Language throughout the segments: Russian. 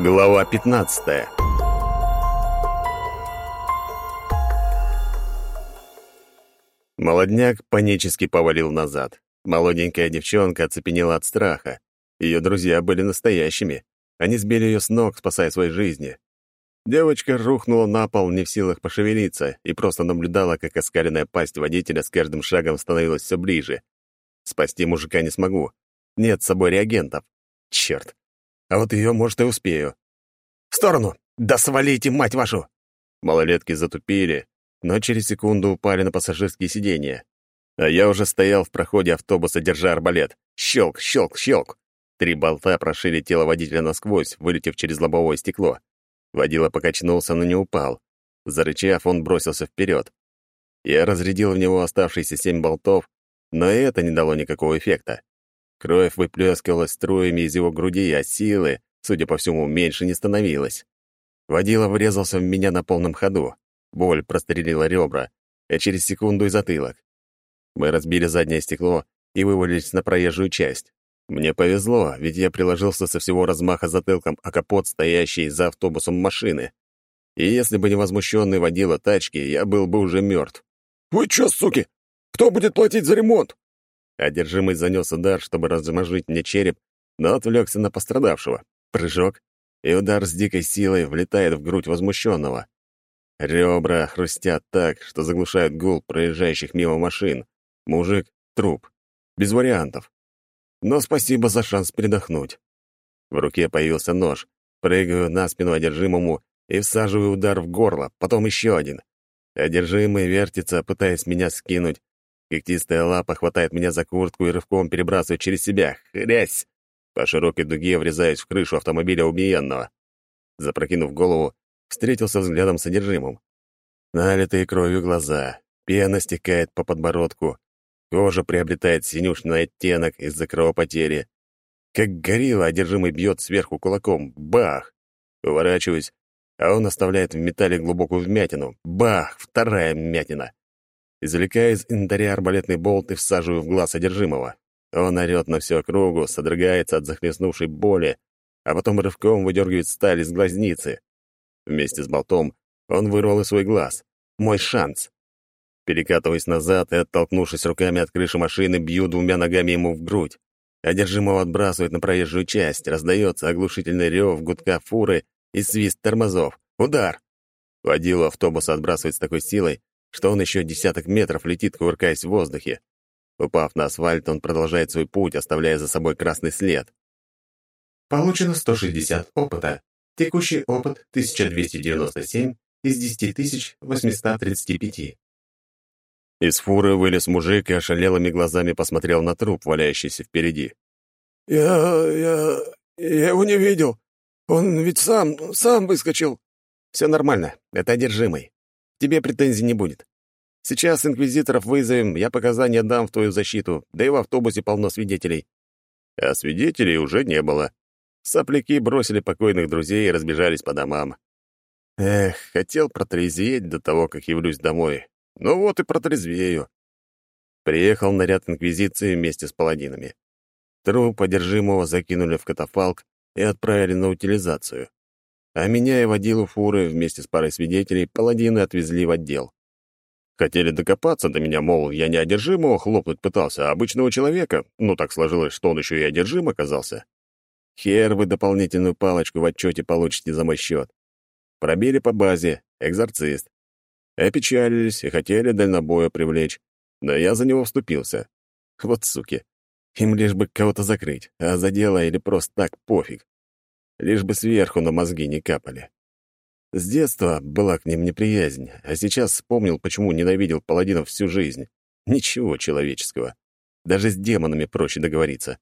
Глава 15. Молодняк панически повалил назад. Молоденькая девчонка оцепенела от страха. Ее друзья были настоящими. Они сбили ее с ног, спасая свои жизни. Девочка рухнула на пол, не в силах пошевелиться, и просто наблюдала, как оскаленная пасть водителя с каждым шагом становилась все ближе. Спасти мужика не смогу. Нет с собой реагентов. Черт. А вот ее, может, и успею. «В сторону! Да свалите, мать вашу!» Малолетки затупили, но через секунду упали на пассажирские сиденья. А я уже стоял в проходе автобуса, держа арбалет. Щелк, щелк, щелк. Три болта прошили тело водителя насквозь, вылетев через лобовое стекло. Водила покачнулся, но не упал. Зарычав, он бросился вперед. Я разрядил в него оставшиеся семь болтов, но это не дало никакого эффекта. Кровь выплескивалась струями из его груди, а силы, судя по всему, меньше не становилось. Водила врезался в меня на полном ходу. Боль прострелила ребра, а через секунду и затылок. Мы разбили заднее стекло и вывалились на проезжую часть. Мне повезло, ведь я приложился со всего размаха затылком о капот, стоящий за автобусом машины. И если бы не возмущенный водила тачки, я был бы уже мертв. «Вы чё, суки? Кто будет платить за ремонт?» Одержимый занес удар, чтобы размажить мне череп, но отвлекся на пострадавшего. Прыжок, и удар с дикой силой влетает в грудь возмущенного. Ребра хрустят так, что заглушают гул проезжающих мимо машин. Мужик — труп. Без вариантов. Но спасибо за шанс передохнуть. В руке появился нож. Прыгаю на спину одержимому и всаживаю удар в горло, потом еще один. Одержимый вертится, пытаясь меня скинуть, Когтистая лапа хватает меня за куртку и рывком перебрасывает через себя. Хрясь! По широкой дуге врезаюсь в крышу автомобиля убиенного. Запрокинув голову, встретился взглядом с содержимым. Налитые кровью глаза, пена стекает по подбородку, кожа приобретает синюшный оттенок из-за кровопотери. Как горилла, одержимый бьет сверху кулаком. Бах! Уворачиваюсь, а он оставляет в металле глубокую вмятину. Бах! Вторая вмятина. Извлекая из инвентаря арбалетный болт и всаживаю в глаз одержимого. Он орёт на всю округу, содрогается от захлестнувшей боли, а потом рывком выдергивает сталь из глазницы. Вместе с болтом он вырвал и свой глаз. Мой шанс. Перекатываясь назад и оттолкнувшись руками от крыши машины, бью двумя ногами ему в грудь. Одержимого отбрасывает на проезжую часть, раздается оглушительный рев гудка фуры и свист тормозов. Удар! Водилу автобуса отбрасывает с такой силой, что он еще десяток метров летит, кувыркаясь в воздухе. Упав на асфальт, он продолжает свой путь, оставляя за собой красный след. Получено 160 опыта. Текущий опыт 1297 из 10835. Из фуры вылез мужик и ошалелыми глазами посмотрел на труп, валяющийся впереди. «Я... я... я его не видел. Он ведь сам... сам выскочил». «Все нормально. Это одержимый. Тебе претензий не будет. Сейчас инквизиторов вызовем, я показания дам в твою защиту, да и в автобусе полно свидетелей». А свидетелей уже не было. Сопляки бросили покойных друзей и разбежались по домам. Эх, хотел протрезветь до того, как явлюсь домой. Ну вот и протрезвею. Приехал наряд Инквизиции вместе с паладинами. Труп одержимого закинули в катафалк и отправили на утилизацию а меня и водилу фуры вместе с парой свидетелей паладины отвезли в отдел. Хотели докопаться до меня, мол, я не одержимого хлопнуть пытался, а обычного человека. Ну, так сложилось, что он еще и одержим оказался. Хер вы дополнительную палочку в отчете получите за мой счет. Пробили по базе, экзорцист. Опечалились и хотели дальнобоя привлечь, но я за него вступился. Вот суки. Им лишь бы кого-то закрыть, а за дело или просто так пофиг лишь бы сверху на мозги не капали. С детства была к ним неприязнь, а сейчас вспомнил, почему ненавидел паладинов всю жизнь. Ничего человеческого. Даже с демонами проще договориться.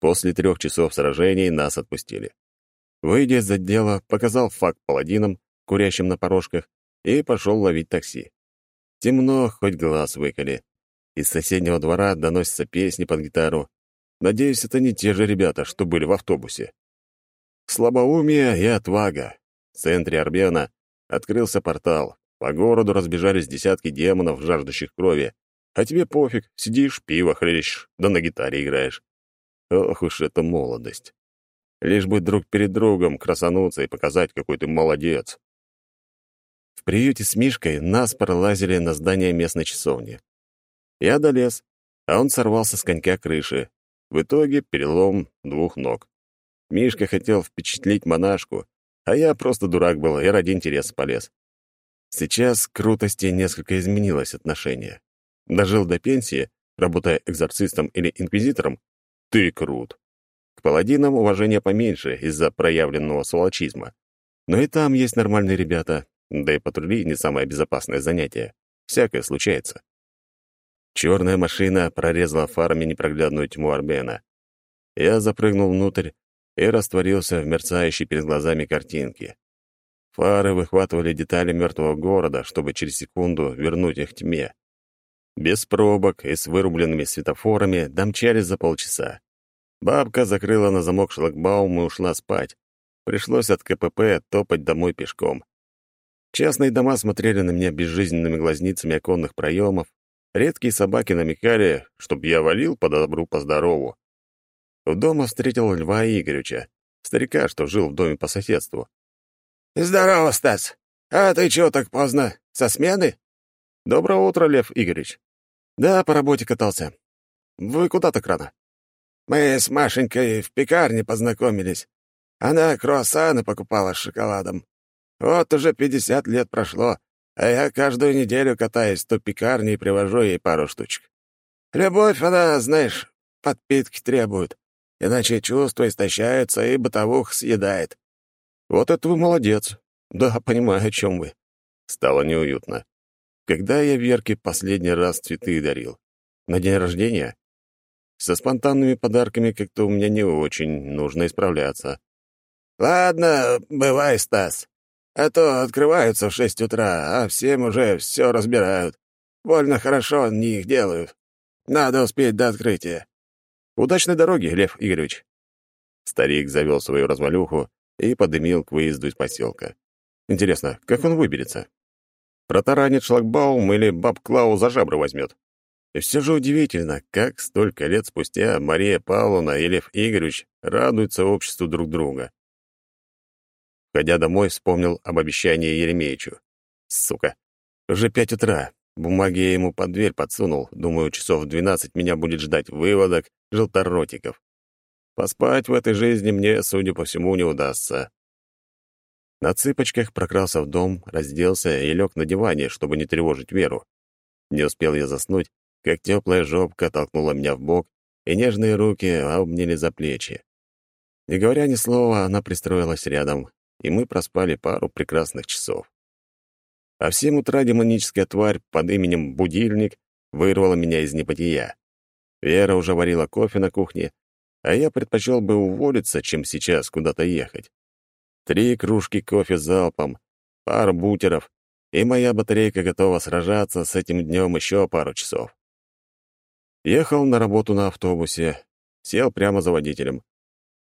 После трех часов сражений нас отпустили. Выйдя из отдела, показал факт паладинам, курящим на порожках, и пошел ловить такси. Темно, хоть глаз выколи. Из соседнего двора доносятся песни под гитару. Надеюсь, это не те же ребята, что были в автобусе. Слабоумие и отвага. В центре Арбена открылся портал. По городу разбежались десятки демонов, жаждущих крови. А тебе пофиг, сидишь, пиво хлещешь, да на гитаре играешь. Ох уж эта молодость. Лишь бы друг перед другом красануться и показать, какой ты молодец. В приюте с Мишкой нас пролазили на здание местной часовни. Я долез, а он сорвался с конька крыши. В итоге перелом двух ног. Мишка хотел впечатлить монашку, а я просто дурак был и ради интереса полез. Сейчас к крутости несколько изменилось отношение. Дожил до пенсии, работая экзорцистом или инквизитором? Ты крут. К паладинам уважение поменьше из-за проявленного сволочизма. Но и там есть нормальные ребята, да и патрули не самое безопасное занятие. Всякое случается. Черная машина прорезала фарами непроглядную тьму Арбена. Я запрыгнул внутрь и растворился в мерцающей перед глазами картинке. Фары выхватывали детали мертвого города, чтобы через секунду вернуть их тьме. Без пробок и с вырубленными светофорами домчались за полчаса. Бабка закрыла на замок шлагбаум и ушла спать. Пришлось от КПП топать домой пешком. Частные дома смотрели на меня безжизненными глазницами оконных проемов, Редкие собаки намекали, чтоб я валил по добру, по здорову. В дома встретил Льва Игоревича, старика, что жил в доме по соседству. «Здорово, Стас! А ты чего так поздно? Со смены?» «Доброе утро, Лев Игоревич». «Да, по работе катался. Вы куда так рано?» «Мы с Машенькой в пекарне познакомились. Она круассаны покупала с шоколадом. Вот уже пятьдесят лет прошло, а я каждую неделю катаюсь то пекарни и привожу ей пару штучек. Любовь, она, знаешь, подпитки требует, иначе чувства истощаются и бытовух съедает. Вот это вы молодец. Да, понимаю, о чем вы. Стало неуютно. Когда я Верке последний раз цветы дарил? На день рождения? Со спонтанными подарками как-то у меня не очень, нужно исправляться. «Ладно, бывай, Стас. А то открываются в шесть утра, а всем уже все разбирают. Больно хорошо они их делают. Надо успеть до открытия. Удачной дороги, Лев Игоревич. Старик завел свою развалюху и подымил к выезду из поселка. Интересно, как он выберется? Протаранит шлагбаум или баб Клау за жабры возьмет? И все же удивительно, как столько лет спустя Мария Павловна и Лев Игоревич радуются обществу друг друга. Ходя домой, вспомнил об обещании Еремеевичу. Сука. Уже пять утра. Бумаги я ему под дверь подсунул. Думаю, часов в двенадцать меня будет ждать выводок желторотиков. Поспать в этой жизни мне, судя по всему, не удастся. На цыпочках прокрался в дом, разделся и лег на диване, чтобы не тревожить Веру. Не успел я заснуть, как теплая жопка толкнула меня в бок, и нежные руки обняли за плечи. Не говоря ни слова, она пристроилась рядом, и мы проспали пару прекрасных часов. А в семь утра демоническая тварь под именем Будильник вырвала меня из небытия. Вера уже варила кофе на кухне, а я предпочел бы уволиться, чем сейчас куда-то ехать. Три кружки кофе залпом, пару бутеров, и моя батарейка готова сражаться с этим днем еще пару часов. Ехал на работу на автобусе, сел прямо за водителем.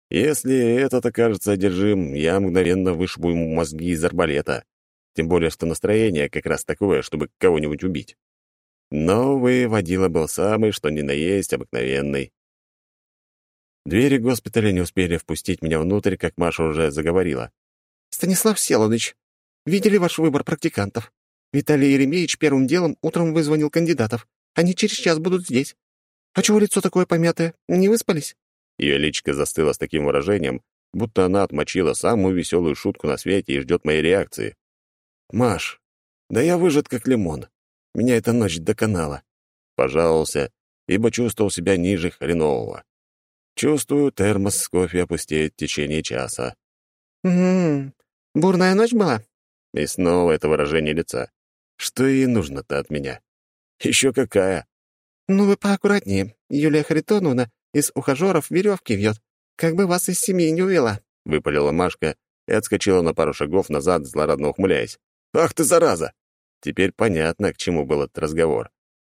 Если этот окажется одержим, я мгновенно вышибу ему мозги из арбалета. Тем более, что настроение как раз такое, чтобы кого-нибудь убить. Но, увы, водила был самый, что ни на есть, обыкновенный. Двери госпиталя не успели впустить меня внутрь, как Маша уже заговорила. «Станислав Селович, видели ваш выбор практикантов? Виталий Еремеевич первым делом утром вызвонил кандидатов. Они через час будут здесь. А чего лицо такое помятое? Не выспались?» Ее личико застыло с таким выражением, будто она отмочила самую веселую шутку на свете и ждет моей реакции. «Маш, да я выжат как лимон. Меня эта ночь доконала». Пожаловался, ибо чувствовал себя ниже хренового. Чувствую, термос с кофе опустеет в течение часа. «Угу, бурная ночь была?» И снова это выражение лица. Что ей нужно-то от меня? Еще какая? «Ну вы поаккуратнее. Юлия Харитоновна из ухажеров веревки вьет. Как бы вас из семьи не увела», — выпалила Машка и отскочила на пару шагов назад, злорадно ухмыляясь. «Ах ты, зараза!» Теперь понятно, к чему был этот разговор.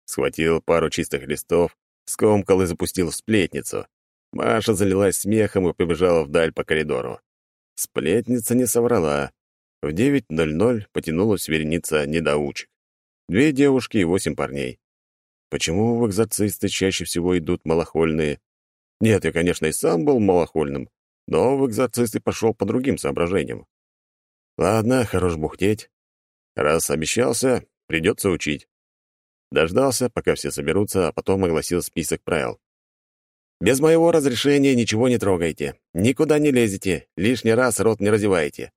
Схватил пару чистых листов, скомкал и запустил в сплетницу. Маша залилась смехом и побежала вдаль по коридору. Сплетница не соврала. В 9.00 потянулась вереница недоучек. Две девушки и восемь парней. Почему в экзорцисты чаще всего идут малохольные? Нет, я, конечно, и сам был малохольным, но в экзорцисты пошел по другим соображениям. Ладно, хорош бухтеть. Раз обещался, придется учить. Дождался, пока все соберутся, а потом огласил список правил. Без моего разрешения ничего не трогайте, никуда не лезете, лишний раз рот не разеваете.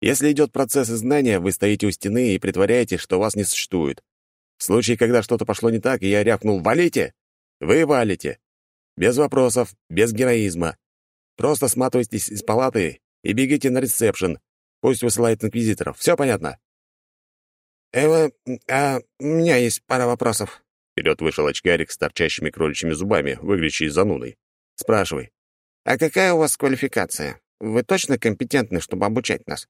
Если идет процесс изгнания, вы стоите у стены и притворяетесь, что вас не существует. В случае, когда что-то пошло не так, и я рявкнул «Валите!», вы валите. Без вопросов, без героизма. Просто сматывайтесь из палаты и бегите на ресепшн. Пусть высылает инквизиторов. Все понятно?» «Эва, а у меня есть пара вопросов». Вперед вышел очкарик с торчащими кроличьими зубами, выглядящий занудой. «Спрашивай». «А какая у вас квалификация? Вы точно компетентны, чтобы обучать нас?»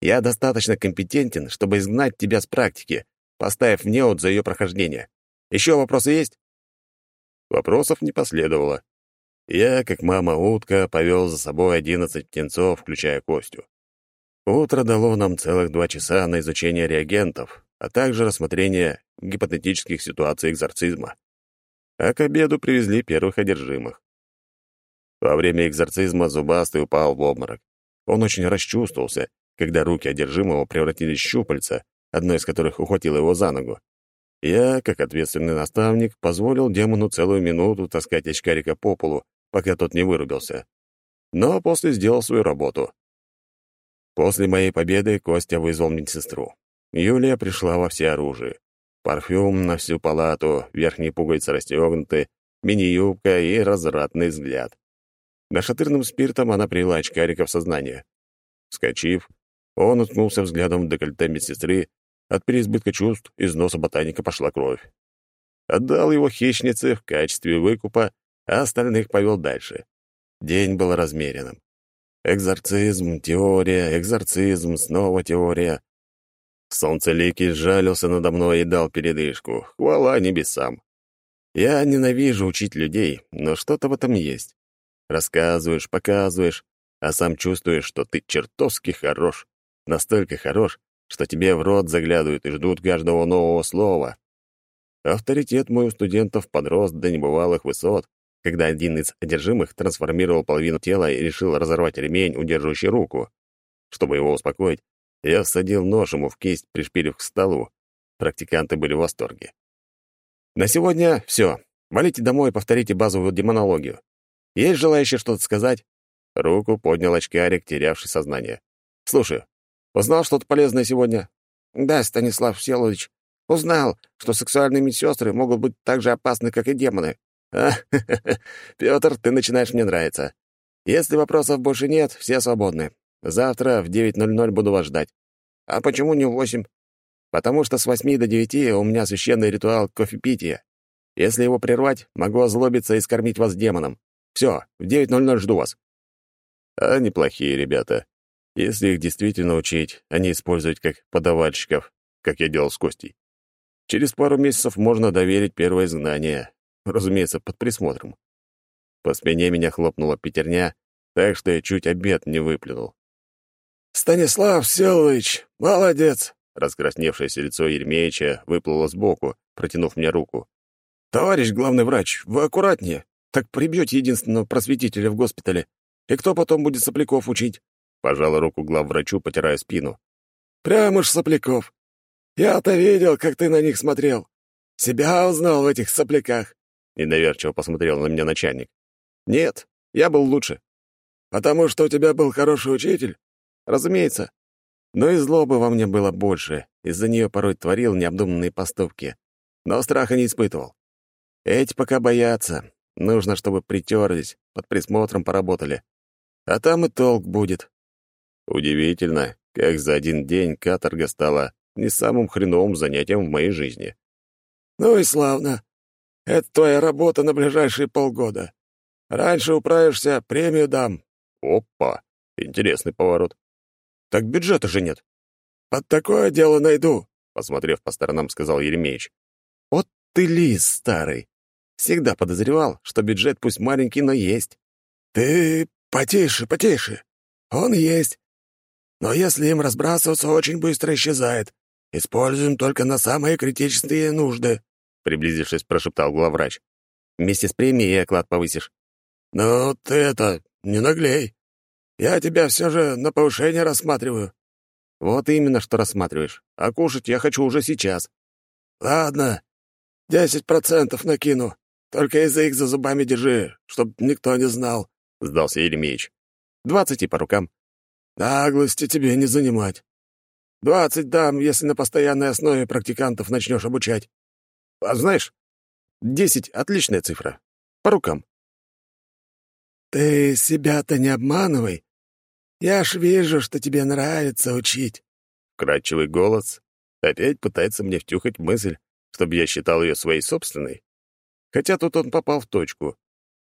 «Я достаточно компетентен, чтобы изгнать тебя с практики, поставив неуд за ее прохождение. Еще вопросы есть?» Вопросов не последовало. Я, как мама-утка, повел за собой одиннадцать птенцов, включая Костю. Утро дало нам целых два часа на изучение реагентов, а также рассмотрение гипотетических ситуаций экзорцизма. А к обеду привезли первых одержимых. Во время экзорцизма Зубастый упал в обморок. Он очень расчувствовался, когда руки одержимого превратились в щупальца, одно из которых ухватило его за ногу. Я, как ответственный наставник, позволил демону целую минуту таскать очкарика по полу, пока тот не вырубился. Но после сделал свою работу. После моей победы Костя вызвал медсестру. Юлия пришла во всеоружие. Парфюм на всю палату, верхние пуговицы расстегнуты, мини-юбка и развратный взгляд. Нашатырным спиртом она привела очкарика в сознание. Вскочив, он уткнулся взглядом в декольте медсестры от переизбытка чувств из носа ботаника пошла кровь. Отдал его хищнице в качестве выкупа, а остальных повел дальше. День был размеренным. Экзорцизм, теория, экзорцизм, снова теория. Солнцеликий сжалился надо мной и дал передышку. Хвала небесам. Я ненавижу учить людей, но что-то в этом есть. Рассказываешь, показываешь, а сам чувствуешь, что ты чертовски хорош. Настолько хорош, что тебе в рот заглядывают и ждут каждого нового слова. Авторитет мой у студентов подрос до небывалых высот, когда один из одержимых трансформировал половину тела и решил разорвать ремень, удерживающий руку. Чтобы его успокоить, я всадил нож ему в кисть, пришпилив к столу. Практиканты были в восторге. На сегодня все. Валите домой и повторите базовую демонологию. Есть желающие что-то сказать? Руку поднял очкарик, терявший сознание. Слушаю. Узнал что-то полезное сегодня? Да, Станислав Всеволодович. Узнал, что сексуальные медсестры могут быть так же опасны, как и демоны. А, Пётр, ты начинаешь мне нравиться. Если вопросов больше нет, все свободны. Завтра в 9.00 буду вас ждать. А почему не в 8? Потому что с 8 до 9 у меня священный ритуал кофепития. Если его прервать, могу озлобиться и скормить вас демоном. Все, в 9.00 жду вас. А неплохие ребята. Если их действительно учить, а не использовать как подавальщиков, как я делал с Костей. Через пару месяцев можно доверить первое изгнание, разумеется, под присмотром. По спине меня хлопнула пятерня, так что я чуть обед не выплюнул. «Станислав Селович, молодец!» Раскрасневшееся лицо Еремеевича выплыло сбоку, протянув мне руку. «Товарищ главный врач, вы аккуратнее. Так прибьете единственного просветителя в госпитале. И кто потом будет сопляков учить?» Пожала руку главврачу, потирая спину. «Прямо уж сопляков. Я-то видел, как ты на них смотрел. Себя узнал в этих сопляках». Недоверчиво посмотрел на меня начальник. «Нет, я был лучше». «Потому что у тебя был хороший учитель?» «Разумеется. Но и злобы во мне было больше. Из-за нее порой творил необдуманные поступки. Но страха не испытывал. Эти пока боятся. Нужно, чтобы притерлись, под присмотром поработали. А там и толк будет. Удивительно, как за один день каторга стала не самым хреновым занятием в моей жизни. «Ну и славно. Это твоя работа на ближайшие полгода. Раньше управишься, премию дам». «Опа! Интересный поворот. Так бюджета же нет». «Под такое дело найду», — посмотрев по сторонам, сказал Еремеевич. «Вот ты лис старый. Всегда подозревал, что бюджет пусть маленький, но есть». «Ты потише, потише. Он есть. Но если им разбрасываться, очень быстро исчезает. Используем только на самые критические нужды», — приблизившись, прошептал главврач. «Вместе с премией и оклад повысишь». «Ну, ты это, не наглей. Я тебя все же на повышение рассматриваю». «Вот именно, что рассматриваешь. А кушать я хочу уже сейчас». «Ладно, десять процентов накину. Только язык за зубами держи, чтоб никто не знал», — сдался Еремеич. «Двадцать и по рукам». «Наглости тебе не занимать. Двадцать дам, если на постоянной основе практикантов начнешь обучать». «А знаешь, десять — отличная цифра. По рукам». «Ты себя-то не обманывай. Я ж вижу, что тебе нравится учить». Кратчевый голос опять пытается мне втюхать мысль, чтобы я считал ее своей собственной. Хотя тут он попал в точку.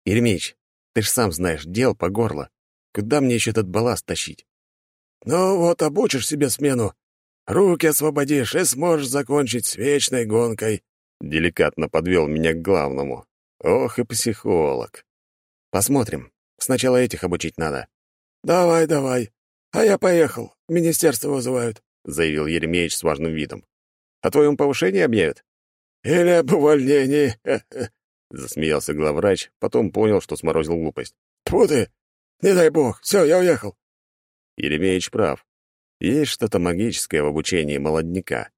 «Еремеич, ты ж сам знаешь, дел по горло. Куда мне еще этот балласт тащить?» «Ну вот, обучишь себе смену. Руки освободишь и сможешь закончить с вечной гонкой». Деликатно подвел меня к главному. Ох и психолог. Посмотрим. Сначала этих обучить надо. «Давай, давай. А я поехал. Министерство вызывают», — заявил Еремеич с важным видом. «О твоем повышении объявят?» «Или об увольнении», — засмеялся главврач, потом понял, что сморозил глупость. «Тьфу ты! Не дай бог! Все, я уехал!» Еремеич прав. Есть что-то магическое в обучении молодняка.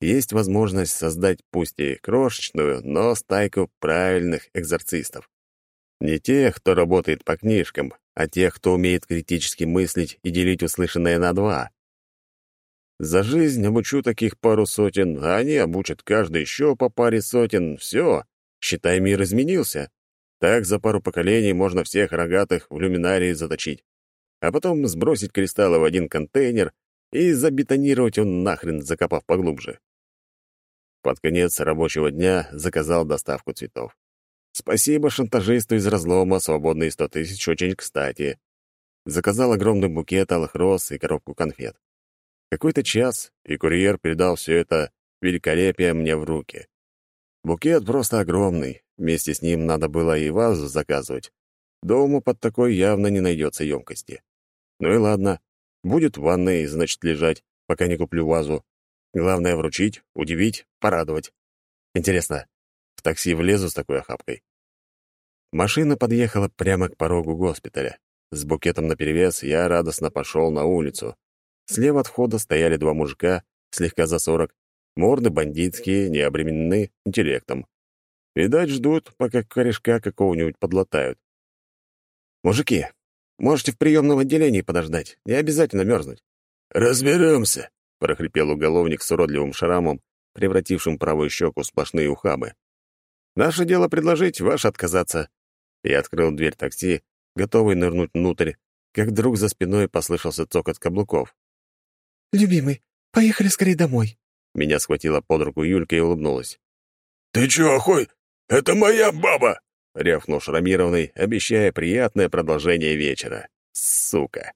Есть возможность создать пусть и крошечную, но стайку правильных экзорцистов. Не тех, кто работает по книжкам, а тех, кто умеет критически мыслить и делить услышанное на два. За жизнь обучу таких пару сотен, а они обучат каждый еще по паре сотен. Все, считай, мир изменился. Так за пару поколений можно всех рогатых в люминарии заточить. А потом сбросить кристаллы в один контейнер и забетонировать он нахрен, закопав поглубже. Под конец рабочего дня заказал доставку цветов. Спасибо шантажисту из разлома, свободные сто тысяч очень кстати. Заказал огромный букет алых роз и коробку конфет. Какой-то час, и курьер передал все это великолепие мне в руки. Букет просто огромный, вместе с ним надо было и вазу заказывать. Дома под такой явно не найдется емкости. Ну и ладно, будет в ванной, значит, лежать, пока не куплю вазу. Главное — вручить, удивить, порадовать. Интересно, в такси влезу с такой охапкой. Машина подъехала прямо к порогу госпиталя. С букетом наперевес я радостно пошел на улицу. Слева от входа стояли два мужика, слегка за сорок, морды бандитские, не обременены интеллектом. Видать, ждут, пока корешка какого-нибудь подлатают. «Мужики, можете в приемном отделении подождать, не обязательно мерзнуть». «Разберемся», — прохрипел уголовник с уродливым шрамом, превратившим правую щеку в сплошные ухабы. Наше дело предложить, ваше отказаться. Я открыл дверь такси, готовый нырнуть внутрь, как вдруг за спиной послышался цокот каблуков. «Любимый, поехали скорее домой». Меня схватила под руку Юлька и улыбнулась. «Ты чё, охой? Это моя баба!» — рявкнул шрамированный, обещая приятное продолжение вечера. Сука!